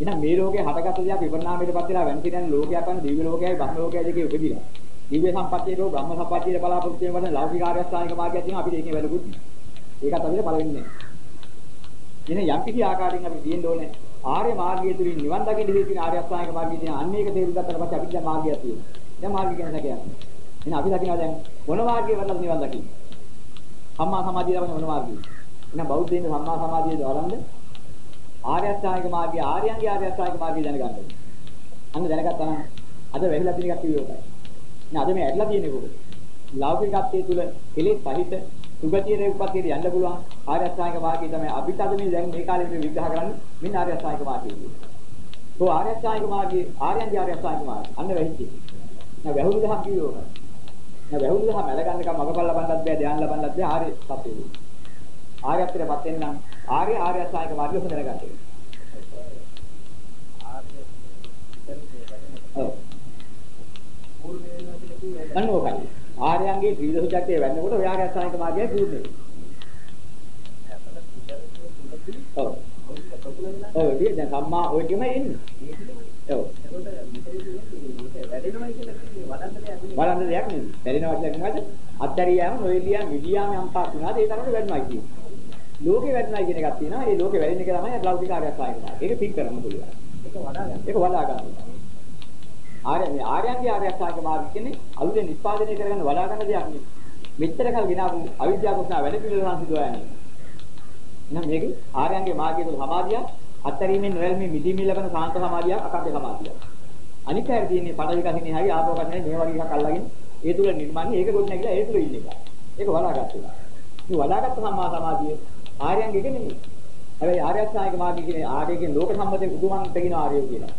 එහෙනම් මේ ලෝකේ හටගත්ත දෙයක් විපරණාමයටපත් වෙලා වෙනසින් යන ලෝකයක් වන දිව්‍ය ලෝකයයි බ්‍රහ්ම ලෝකයයි දෙකේ උපදිනවා. දිව්‍ය සම්පත්තියේ හෝ බ්‍රහ්ම සම්පත්තියේ බලාපොරොත්තු වෙන ලෞකික ආර්ය අෂ්ටාංගික මාර්ගයක් තියෙනවා අපිට ඒකේ වැළකුත් නෑ. ඒකත් අපිට පළවෙන්නේ නැහැ. එහෙනම් යම් කිසි ආකාරයෙන් අපිට තියෙන්න ඕනේ ආර්ය මාර්ගය තුලින් නිවන් දකින්න හේතු වෙන ආර්ය අෂ්ටාංගික මාර්ගය තියෙන අන්න ඒක තේරුම් ගත්තට පස්සේ අපිට දැන් මාර්ගයක් තියෙනවා. දැන් මාර්ගය ගැන සැකයක්. එහෙනම් අපි දකිනවා දැන් මොන මාර්ගයේ වලද නිවන් දකින්න? සම්මා සමාධිය ලබන මොන මාර්ගයද? එහෙනම් බෞද්ධයින් සම්මා සමාධිය දවලන්ද ආර්ය අෂ්ටාංගික මාර්ගය ආර්යයන්ගේ ආර්ය අෂ්ටාංගික මාර්ගය දැනගන්න ඕනේ. අන්න දැනගත්තා නම් අද වැහිලා තියෙන එකක් කිව්වේ ඔතන. නේ අද මේ ඇදලා තියෙන්නේ කොහොමද? ලෞකිකත්වයේ තුල කෙලෙස් පහිත සුගතියේ උපත්තියට යන්න පුළුවන් ආර්ය අෂ්ටාංගික මාර්ගය තමයි අපිට අද මේ දැන් මේ කාලේ මේ විග්‍රහ කරන්නේ මෙන්න ආර්ය අෂ්ටාංගික මාර්ගය කියන්නේ. તો ආර්ය අෂ්ටාංගික මාර්ගය ආර්යයන්ගේ ආර්ය අෂ්ටාංගික මාර්ගය අන්න වැහිච්චි. නේ වැහුණු දහම් කිව්වේ ඔතන. නේ වැහුණු දහම් මැල ගන්නකම් මගපල් ලබන්නත් බෑ ධ්‍යාන ලබන්නත් බෑ ආර්ය සත්‍යෙදී. ආර්යත්වයටපත් වෙන්න නම් ආර්ය ආර්ය අෂ්ටාංගික මාර්ගය හොඳ දැනගන්න ඕනේ. ඔව්. අන්න ඕකයි. ආර්යයන්ගේ ත්‍රිවිධ සුජාතයේ වෙන්නකොට ඔය ආර්ය අෂ්ටාංගික මාර්ගය පූර්ණයි. ඔව්. ඔව් ඉතින් දැන් සම්මා ඔය ටිකම එන්නේ. ඔව්. වඩන්න දෙයක් නෙමෙයි. වැඩෙනවා කියලා කියනවාද? අත්තරියාම නොයෙලියා මිදියාම යම්පාක් වුණාද ඒ තරමට වැඩනවා කියන්නේ. ලෝකේ වැඩනවා කියන එකක් තියෙනවා. ඒ ලෝකේ වැඩෙන එක තමයි ලෞකික ආර්ය අෂ්ටාංගික මාර්ගය. ඒක පික් කරන්න පුළුවන්. ඒක වඩා ගන්න. ඒක වඩා ගන්න. ආර්ය මේ ආර්යයන්ගේ ආර්ය අෂ්ටාංග මාර්ගය කියන්නේ අලුතෙන් නිස්පාදනය කරගන්න වඩා ගන්න දෙයක් නෙවෙයි. මෙච්චර කල් ගෙනාවු අවිද්‍යාව කුසනා වැඩ පිළිවෙල නම් සිදුවා යන්නේ. එහෙනම් මේක ආර්යයන්ගේ මාර්ගයේ තුල සමාධිය අත්තරීමෙන් නොයල්මේ මිදීමේ ලැබෙන සාන්ත සමාධිය අකප්පේ සමාධිය. අනිත් හැර තියෙන්නේ පඩවි කසිනේ හැවි ආපෝ කසිනේ මේ වගේ එකක් අල්ලගෙන ඒ තුල නිර්මාණය ඒක ගොඩ නැගිලා ඒ තුල ඉන්න එක. ඒක වලාගත්තා. මේ වලාගත්ත සම්මා සමාධිය ආර්යයන්ගේ එක නෙමෙයි. හැබැයි ආර්ය අෂ්ටාංගික මාර්ගය කියන්නේ ආර්යයෙන් ලෝක සම්මතයේ උතුමන්ට කියන ආර්යෝ කියලා.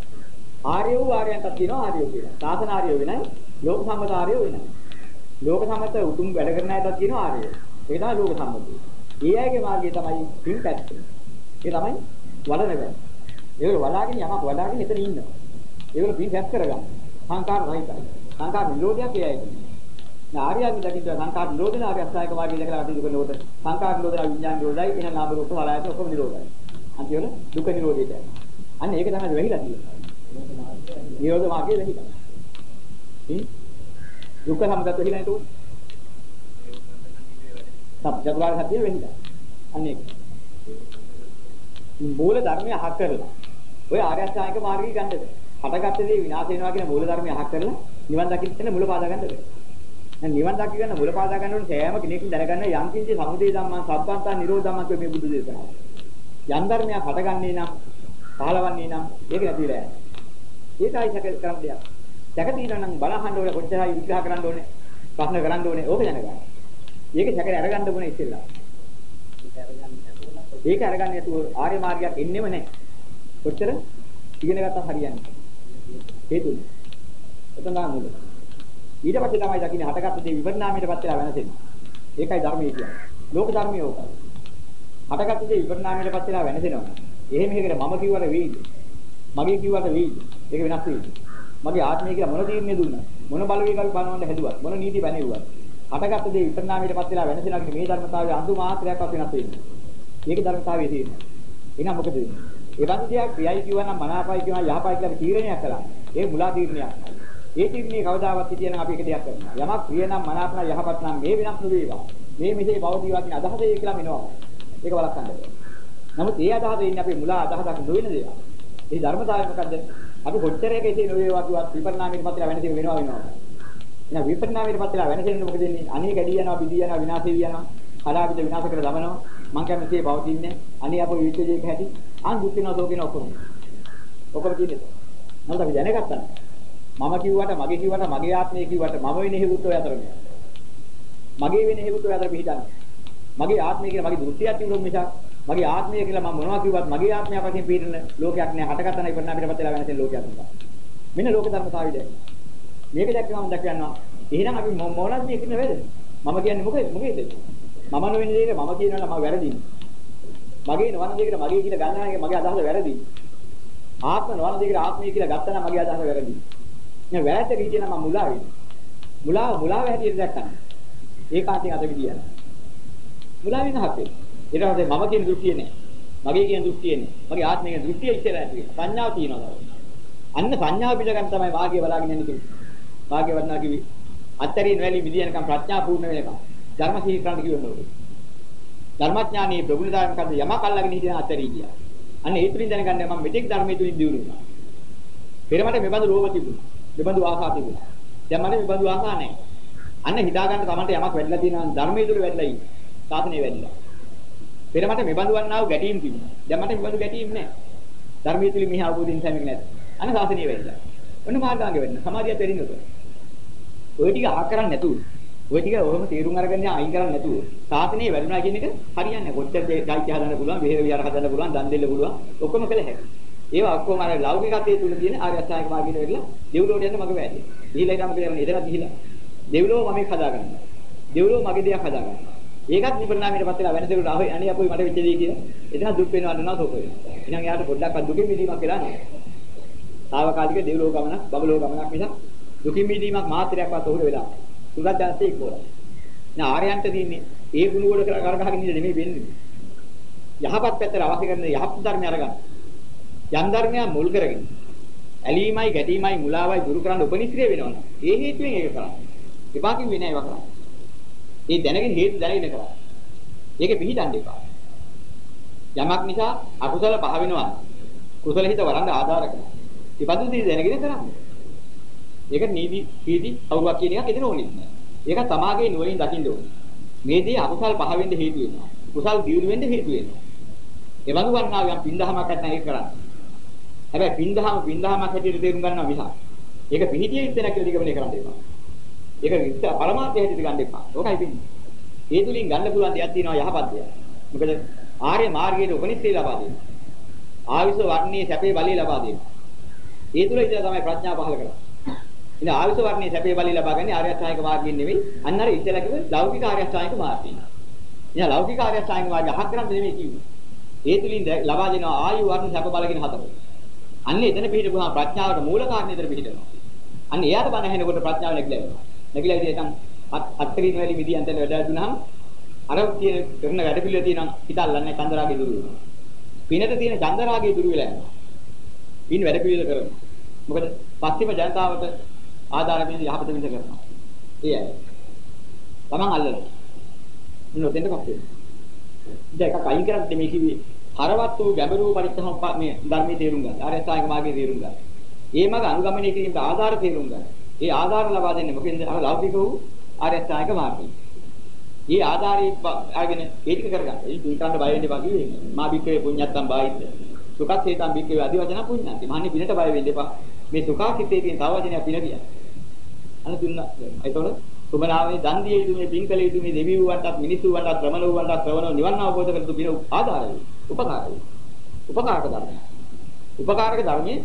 ආර්ය වූ ආර්යයන්ටත් කියනවා ආර්යෝ කියලා. සාසන ආර්යෝ වෙනයි, ලෝක සම්මත ආර්යෝ වෙනයි. ලෝක සම්මත උතුම් වැඩ කරන අයටත් කියනවා ආර්යෝ. ඒක තමයි ලෝක සම්මතය. ඒ අයගේ මාර්ගය තමයි පින් පැත්ත. ඒ තමයි වලන බෑ. ඒවල වලාගෙන යමක් වලාගෙන එතන ඉන්නවා. ඒවල පින් පැත් කරගන්න. සංකාර රහිතයි. සංකාර නිරෝධයක් ඒ අයගේ. ආර්යයන් දකින්න සංකාර නිරෝධන ආර්ය අෂ්ටායක මාර්ගය දැකලා අපි දුකනකොට සංකාර නිරෝධන විඥාන නිරෝධයි එහෙනම් නාම රූප වලායත ඔක්කොම නිරෝධයි. අන්තිමට දුක නිරෝධයට. අන්න ඒක තමයි වෙහිලා තියෙන්නේ. නිරෝධ මාර්ගයේ වෙහිලා. හ්ම් දුක්ඛ සමුදය වෙහිලා නේද? සබ් චතුරාර්ය සත්‍ය වෙහිලා. අන්න ඒක. මූල ධර්මය අහක් කරලා ඔය ආර්ය අෂ්ටාංගික මාර්ගය ගන්නද? හටගත්ත දේ විනාශ වෙනවා කියන මූල ධර්මය අහක් කරලා නිවන් දකින්න මුල පාදා ගන්නද? දැන් නිවන් දකි ගන්න මුල පාදා ගන්න ඕනේ සෑම කෙනෙක්ම දැනගන්න යම් කිසි සමුදේ ධම්මං සබ්බන්තා නිරෝධ ධම්මං කියන මේ බුදු දේශනාව. යම් ධර්මයක් හටගන්නේ නම් පහළවන්නේ නම් ඒක නැතිලා යනවා. ඒකයි සැක කරන්න දෙයක්. සැක තියෙනවා නම් බලහන්න ඕනේ කොච්චරයි විග්‍රහ කරන්න ඕනේ ප්‍රශ්න කරන්න ඕනේ ඕක දැනගන්න. මේක සැකේ අරගන්න ඕනේ ඉතින්ලා. ඒක අරගන්න නැතුව ආර්ය මාර්ගයක් එන්නෙම නැහැ. කොච්චර ඉගෙන ගත්තා හරියන්නේ. හේතුව. එතන ගන්න ඊට පස්සේ තමයි දකින්නේ හටගත්ත දේ විපරිණාමයටපත් වෙලා වෙනසෙන්නේ. ඒකයි ධර්මයේ කියන්නේ. ලෝක ධර්මයේ ඕකයි. හටගත්ත දේ විපරිණාමයටපත් වෙලා වෙනසෙනවා. එහෙම එකකට මම කිව්වට වෙයිද? මගේ කිව්වට වෙයිද? ඒක වෙනස් වෙයිද? මගේ ආත්මය කියලා මොන තීරණය දුන්නා? මොන බලවේග අපි බලවන්න හැදුවත්? මොන නීති බැනෙව්වත්? හටගත්ත දේ විපරිණාමයටපත් වෙලා වෙනසෙනවා කියන මේ ධර්මතාවයේ අඳු මාත්‍රයක් අපි වෙනස් වෙන්නේ. මේක ධර්මතාවයේ තියෙනවා. එහෙනම් මොකද වෙන්නේ? ඒ වගේ දෙයක් ප්‍රියයි කිව්වනම් මනාපයි කියනවා යහපයි කියලා තීරණයක් කළා. ඒ මුලා තීරණයක්. ඒ තීරණේ කවදාවත් හිටියනම් අපි එක දෙයක් කරනවා. යමක් ප්‍රිය නම් මනාප නම් යහපත් නම් මේ වෙනස් නොවේවා. මේ මෙසේ පවතිවා කියන අදහස ඒ කියලා මෙනවා. ඒක වළක්වන්න බෑ. නමුත් ඒ අදහස ඉන්නේ අපේ මුලා අදහසක් නොවන දේවල්. ඒ ධර්මතාවය මොකද්ද? අපි කොච්චර එක එසේ නොවේවා කිව්වත් විපරිණාමයට පත්ලා වෙන දේ වෙනවා වෙනවා. එහෙනම් විපරිණාමයට පත්ලා වෙනසෙන්නේ මොකද වෙන්නේ? අනේ කැඩී යනවා, බිදී යනවා, විනාශ වෙවි යනවා. කලාවිද විනාශ කර දමනවා. මං කියන්නේ මේ පවතින්නේ. අනේ අපෝ විවිධ හැටි. අන් දුක් වෙනවා, සෝක වෙනවා ඔක්කොම. ඔක්කොම තියෙන්නේ. නමුත් අපි දැනගත්තා. මම කිව්වට මගේ කිව්වට මගේ ආත්මය කිව්වට මම වෙන හේතුත් ඔය අතර නෑ. මගේ වෙන හේතුත් ඔය අතර පිටින්නේ. මගේ ආත්මය කියලා මගේ දෘෂ්ටියක් තිබුණොත් මිසක් මගේ ආත්මය කියලා මම මොනවා කිව්වත් මගේ ආත්මය වශයෙන් පිටින ලෝකයක් නෑ. හටගත්තන ඉපරණ අපිට පතලා වෙනසෙන් ලෝකයක් නෑ. මෙන්න ලෝක ධර්මතාවය දැක්ක. මේක දැක්කම දැක් යනවා. එහෙනම් අපි මොනවද මේ කියන වේද? මම කියන්නේ මොකද? මොකේද? මම නොවන දෙයක මම කියනවා මම වැරදිනේ. මගේ නොවන දෙයකට මගේ කියලා ගන්නවා එක මගේ අදහස වැරදි. ආත්ම නොවන දෙයකට ආත්මය කියලා ගත්තා නම් මගේ අදහස වැරදි. මේ වැරද්දක හිටියනම් මම මුලා වෙන්නේ. මුලාව මුලාව හැටියට දැක්කම. ඒකාන්තයෙන් අත විදියන. මුලා වෙන හැටි. ඊට පස්සේ මම කියන දෘෂ්ටිය නෑ. මගේ කියන දෘෂ්ටිය නෑ. මගේ ආත්මයේ දෘෂ්ටිය ඉස්සරහ ඇති. සංඥාව තියෙනවා. අන්න සංඥාව පිටගන්න තමයි වාග්ය බලාගෙන යන්නේ කිව්වේ. වාග්ය වර්ණා කිව්වේ. අත්තරින් වැලි විදියනකම් ප්‍රඥා පූර්ණ වෙනකම්. ධර්ම සීකරන්න කිව්වොත්. ධර්මඥානී ප්‍රගුණදායක කද්ද යමක් අල්ලගෙන හිටියන අත්තරී කියා. අන්න ඒ තුලින් දැනගන්න මම මෙතෙක් ධර්මයේ තුලින් දියුණු වුණා. පෙර මට මෙබඳු රෝග තිබුණා. මෙබඳු ආසා තිබුණා. දැන් මට මෙබඳු ආසා නැහැ. අන්න හිතා ගන්න තමන්ට යමක් වැඩිලා තියෙනවා නම් ධර්මයේ තුල වැඩිලා ඉන්නේ. සාසනය වැඩිලා. පෙර මට මෙබඳු වන්නා වූ ගැටීම් තිබුණා. දැන් මට මෙබඳු ගැටීම් නැහැ. ධර්මයේ තුලින් මෙහි අවබෝධයෙන් සැමින් නැත. අන්න සාසනය වැඩිලා. ඔන්න මාර්ගාංග වෙන්න. සමාධියත් වැඩිනකොට. ඔය ටික අහ කරන්නේ නැතුව ඔය ටික ඔහොම තීරුම් අරගෙන අයින් කරන්නේ නැතුව සාසනය වැඩුණා කියන එක හරියන්නේ නැහැ. කොච්චර දෛත්‍ය හදන්න පුළුවන්, විහෙර විහාර හදන්න පුළුවන්, දන් දෙන්න පුළුවන්, ඔක්කොම කළ හැකියි. ඒවා ඔක්කොම අර ලෞකිකත්වයේ තුල තියෙන ආර්ය අෂ්ටාංගික මාර්ගයට වෙරලා දෙව්ලොවට යන්න මග වැදී. ගිහිලා ඊටම කරන්නේ එතනත් ගිහිලා. දෙව්ලොව මම හදාගන්නවා. දෙව්ලොව මගේ දෙයක් හදාගන්නවා. ඒකත් විපරිණාමයට පත් වෙලා වෙන දෙයකට අහයි අනේ අපෝයි මට වෙච්ච දේ කියලා. එතන දුක් වෙනවා නෝ සෝක වෙනවා. එහෙනම් එයාට පොඩ්ඩක් දුකින් මිදීමක් වෙලා නැහැ. తాවකාලික දෙව්ලොව ගමනක්, බබලොව ගමනක් මිසක් දුකින් මිදීමක් මාත්‍රයක්වත් උහුර වෙලා නැහැ. සුගත දැනසේ ඉක්මවලා. දැන් ආර්යයන්ට තියෙන්නේ ඒ ගුණ වල කරගහගෙන ඉඳ නෙමෙයි වෙන්නේ. යහපත් පැත්තට අවශ්‍ය කරන යහපත් ධර්මය අරගන්න. යම් ධර්මයක් මුල් කරගෙන ඇලීමයි ගැටීමයි මුලාවයි දුරු කරන්න උපනිශ්‍රේ වෙනවනම් ඒ හේතුවෙන් ඒක කරන්නේ. එපා කිව්වේ නෑ ඒවා කරන්නේ. ඒ දැනගෙන හේතු දැනගෙන කරන්නේ. ඒකේ පිළිදන්න එපා. යමක් නිසා අකුසල පහ වෙනවා. කුසල හිත වරන්ද ආධාර කරනවා. ඒ පද්ධතිය දැනගෙන කරන්නේ. ඒක නීති පීති අවුවක් කියන එකක් එතන ඕනෙත් නෑ. ඒක තමාගේ නුවණින් දකින්න ඕනේ. මේ දේ අකුසල් පහ වෙන්න හේතු වෙනවා. කුසල් දියුණු වෙන්න හේතු වෙනවා. ඒ වගේ වර්ණාව යම් පින්දහමක් නැත්නම් ඒක කරන්නේ. හැබැයි පින්දහම පින්දහමක් හැටියට තේරුම් ගන්නවා මිසක්. ඒක පිහිටියේ ඉන්න කියලා දිගමනේ කරන්න එපා. ඒක විස්තර පරමාර්ථය හැටියට ගන්න එපා. ඕකයි පින්නේ. ඒ තුලින් ගන්න පුළුවන් දෙයක් තියෙනවා යහපත් දෙයක්. මොකද ආර්ය මාර්ගයේ උපනිශ්‍රේ ලබා දෙනවා. ආවිස වර්ණයේ සැපේ බලය ලබා දෙනවා. ඒ තුල ඉඳලා තමයි ප්‍රඥාව පහළ කරන්නේ. ඉතින් ආවිස වර්ණයේ සැපේ බලය ලබා ගන්නේ ආර්ය අෂ්ටාංගික මාර්ගයෙන් නෙවෙයි. අන්න අර ඉස්සෙල්ලා කිව්ව ලෞකික ආර්ය අෂ්ටාංගික මාර්ගයෙන්. ඉතින් ලෞකික ආර්ය අෂ්ටාංගික මාර්ගය අහක් කරන්නේ නෙවෙයි කිව්වේ. ඒ තුලින් ලබා දෙනවා ආයු වර්ණ සැප බලගෙන හතර. අන්න එතන පිළිපුවා ප්‍රඥාවට මූල කාරණේ එතන පිළිදෙනවා. අන්න එයාට බණ ඇහෙනකොට ප්‍රඥාව නැగిලා වෙනවා. නැగిලා ඉතින් නැත්නම් අත්තරින් වැලි මිදියන් තැන වැඩ දුනහම අර තියෙන කරන වැඩ පිළිවෙල තියෙන හිතල්ලන්නේ චන්දරාගේ දුරු වෙනවා. පිනට තියෙන චන්දරාගේ දුරු වෙලා යනවා. පින් වැඩ පිළිවෙල කරනවා. මොකද පස්තිම ජනතාවට ආධාර වෙන යහපත විඳ කරනවා. ඒ අය. Taman අල්ලනවා. මොනොතෙන්ද කප්පේ. ඉතින් එකක් අයින් කරන්නේ මේ කිව්වේ හරවත් වූ ගැඹුරු පරිත්‍යාග මේ ධර්මයේ තේරුම් ගන්න. ආර්ය අෂ්ටාංග මාර්ගයේ තේරුම් ගන්න. ඒ මඟ අනුගමනය කිරීමට ආධාර තේරුම් ගන්න. ඒ ආධාර ලබා දෙන්නේ මොකෙන්ද? අර ලෞකික වූ ආර්ය අෂ්ටාංග මාර්ගය. මේ ආධාරයේ ආගෙන ඒ ටික කරගන්න. ඒ දුන්ටන්න බය වෙන්න එපා කිව්වේ. මා බික්කේ පුඤ්ඤත්තම් බායිත්. සුඛත් හේතම් බික්කේ අදි වචන පුඤ්ඤන්ති. මහන්නේ පිනට බය වෙන්න එපා. මේ සුඛාකිතේ තියෙන තව වචනයක් පින කියන. අන්න දුන්නා. ඒතකොට සුමනාවේ දන් දිය යුතු මේ පින් කළ යුතු මේ දෙවිවන්ටත් මිනිසුන්ටත් ශ්‍රමණවන්ටත් ශ්‍රවණ නිවන් අවබෝධ කර යුතු පින ආධාරයි. උපකාරයි. උපකාරක ධර්මයි. උපකාරක ධර්මයේ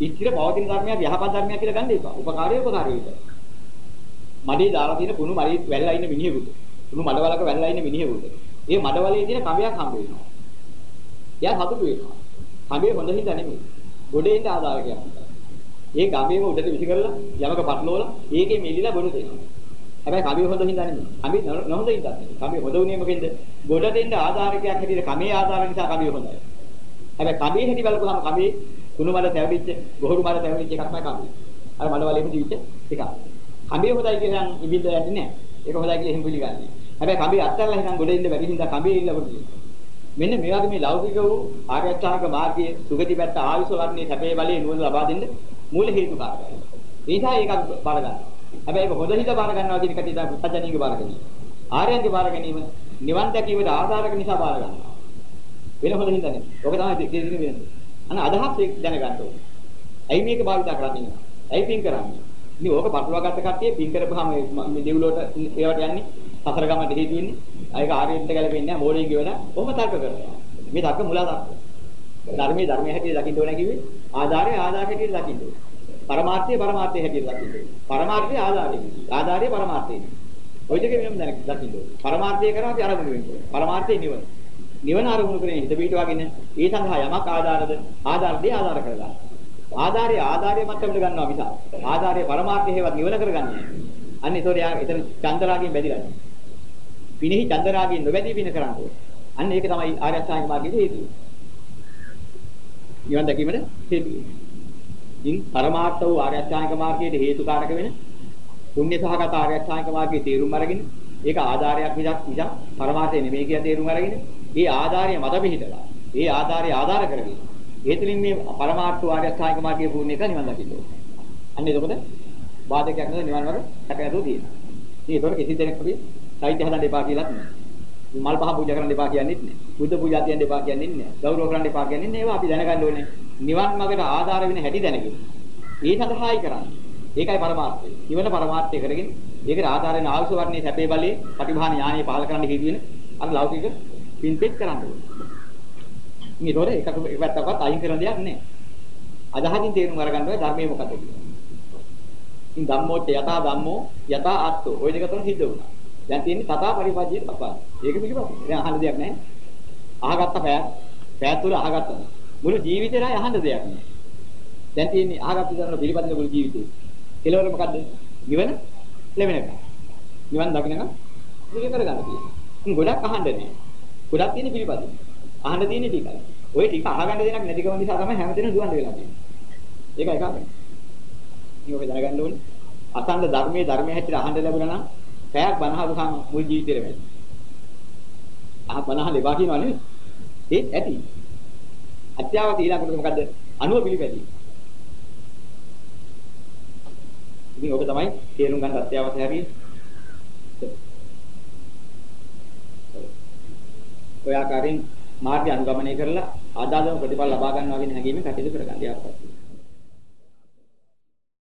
ඉච්ඡිත පවතින ධර්මයක් යහපත් ධර්මයක් කියලා ගන්න එපා. උපකාරය උපකාරය විතරයි. මඩේ දාලා තියෙන කුණු මඩේ වැල්ලා ඉන්න මිනිහෙකුට. කුණු මඩවලක වැල්ලා ඉන්න මිනිහෙකුට. ඒ මඩවලේ තියෙන කඹයක් හම්බ වෙනවා. එයා සතුටු වෙනවා. කඹේ හොඳ හිත නෙමෙයි. ගොඩේ ඉන්න ආධාරකයක්. ඒ ගඹේම උඩට විසි කරලා යමක පටලවලා ඒකේ මෙලිලා බොරු දෙනවා. හැබැයි කඹේ හොඳ හින්දා නෙමෙයි. කඹේ නොහොඳ හින්දා නෙමෙයි. කඹේ හොඳ උනේ මොකෙන්ද? ගොඩ දෙන්න ආධාරකයක් හැටියට කමේ ආධාර නිසා කඹේ හොඳයි. හැබැයි කඹේ හැටි බලපුවම කඹේ කුණු මල තැවිච්ච, ගොහරු මල තැවිච්ච එකක් තමයි කඹේ. අර මල වලේම තිබිච්ච එකක්. කඹේ හොඳයි කියලා ඉබින්ද යන්නේ නැහැ. ඒක හොඳයි කියලා එහෙම පිළිගන්නේ. හැබැයි කඹේ අත්හැරලා හිටන් ගොඩ ඉන්න බැරි හින්දා කඹේ ඉන්න පුරුදු. මෙන්න මේ වගේ මේ ලෞකික වූ ආර්ය අෂ්ටාංග මාර්ගයේ සුගති පැත්ත ආයුෂ වර්ණයේ සැපේ බලයේ නුවණ ලබා දෙන්න මූල හේතු කාරකයි. ඒ නිසා ඒක බාර ගන්න. හැබැයි ඒක හොඳ හිත බාර ගන්නවා කියන එක තමයි පුත්තජනීගේ බාර ගැනීම. ආර්යයන්ගේ බාර ගැනීම නිවන් දැකීමේ ආධාරක නිසා බාර ගන්නවා. වෙන හොඳ හින්දා නෙමෙයි. ඔක තමයි දෙකේ වෙන්නේ. අන්න අදහස් ඒක දැනගන්න ඕනේ. ඇයි මේක භාවිත කරන්නේ? ඇයි පින් කරන්නේ? ඉතින් ඕක පටලවා ගත්ත කට්ටිය පින් කරපුවාම මේ දෙව්ලොවට ඒවට යන්නේ සතර ගමට හේතු වෙන්නේ. ඒක ආර්යෙන්ට ගැලපෙන්නේ නැහැ. මෝඩින් කියවලා කොහොම තර්ක කරනවා. මේ තර්ක මුලා තර්ක. ධර්මයේ ධර්මයේ හැටියට දකින්න ඕනේ කිව්වේ ආධාරය ආධාර හැටියට දකින්න ඕනේ. පරමාර්ථය පරමාර්ථය හැටියට දකින්න ඕනේ. පරමාර්ථය ආධාරය. ආධාරය පරමාර්ථය. ওই දෙකේ වෙනම දැන දකින්න ඕනේ. පරමාර්ථය කරා අපි අරමුණු වෙන්න ඕනේ. පරමාර්ථය නිවන. නිවන අරමුණු කරගෙන හිත පිටවාගෙන ඒ සඳහා යමක් ආධාරද ආධාරදී ආධාර කරගන්න. ආධාරය ආධාරය මට්ටමට ගන්නවා මිස ආධාරය පරමාර්ථය හේවත් නිවන කරගන්නේ. අන්න ඒතකොට යා එතන චන්දරාගයෙන් බැඳිලා. පිනෙහි චන්දරාගයෙන් නොබැඳී පින කරන්නේ. අන්න ඒක තමයි ආර්ය අෂ්ටාංග මාර්ගයේ හේතුව. නිවන් දැකීමට හේතුව. ඉන් පරමාර්ථ වූ ආර්ය අෂ්ටාංග මාර්ගයේ හේතුකාරක වෙන පුණ්‍ය සහගත ආර්ය අෂ්ටාංග මාර්ගයේ තේරුම් අරගෙන ඒක ආධාරයක් විදක් විදක් පරමාර්ථය නෙමෙයි කියලා තේරුම් අරගෙන ඒ ආධාරය මත පිහිටලා ඒ ආධාරය ආධාර කරගෙන ඒ තුලින් මේ පරමාර්ථ ආර්ය අෂ්ටාංග මාර්ගයේ පූර්ණ එක නිවන් දකින්න ඕනේ. අන්න එතකොට වාදකයක් නේද නිවන් වල හැකැදෝ තියෙනවා. ඉතින් ඒතකොට කිසි දෙනෙක් අපි සාහිත්‍ය හදන්න එපා කියලාත් නෑ. මල් පහ පූජා කරන්න එපා කියන්නේත් නෑ. බුද්ධ පූජා තියන්න එපා කියන්නේත් නෑ. ගෞරව කරන්න එපා කියන්නේ නෑ. ඒවා අපි දැනගන්න ඕනේ. නිවන් මාර්ගයට ආධාර වෙන හැටි දැනගෙන. ඒ සඳහායි කරන්නේ. ඒකයි පරමාර්ථය. නිවන පරමාර්ථය කරගෙන ඒකට ආධාර වෙන ආවශ්‍ය වර්ණයේ සැපේ බලයේ පටිභාන ඥානය පහල කරන්න හේතු වෙන අර ලෞකික පින්පෙත් කරන්න ඕනේ. මේ දොර එකක එකපැත්තකවත් අයින් කරන දෙයක් නෑ. අදහකින් තේරුම් අරගන්න ඕනේ ධර්මයේ මොකද කියලා. ඉතින් ධම්මෝච්ච යථා ධම්මෝ යථා අත්තෝ ওই දෙක තුන සිද්ධ වුණා. දැන් තියෙන්නේ තථා පරිපජ්ජේ තපා. ඒක පිළිපද. දැන් අහන්න දෙයක් නැහැ. අහගත්ත පෑ පෑ තුල අහගත්ත. මුළු ජීවිතේම අහන්න දෙයක් නැහැ. දැන් තියෙන්නේ අහගත්ත දරන පිළිපදින මුළු ජීවිතේ. කෙලවර මොකද්ද? නිවන ලැබෙන එක. නිවන් දකින්නක මේක කරගන්න තියෙනවා. ගොඩක් අහන්න නැහැ. ගොඩක් තියෙන්නේ පිළිපදින. අහන්න තියෙන්නේ ටිකයි. ওই ටික අහගන්න දෙයක් නැතිකම නිසා තමයි හැමදේම දුවන්න වෙලා තියෙන්නේ. ඒකයි කාරණේ. මේක දැනගන්න ඕනේ. අසන්න ධර්මයේ ධර්මයේ හැටියට අහන්න ලැබුණා නම් පැයක් බනහවුවාම මුල් ජීවිතේම වැඩි. අහ බනහ ලෙවා කියනවා නෙවෙයි. ඒත් ඇති. අධ්‍යාව ඊළඟට මොකද්ද? අනුව පිළිපැදීම. ඉතින් ඔබ තමයි තේරුම් ගන්න අධ්‍යාවත හැටි. ඔය ආකාරයෙන් මාර්ගය අනුගමනය කරලා ආදාදම ප්‍රතිඵල ලබා ගන්නවා කියන හැඟීම කටයුතු කරගන්න යාපත්.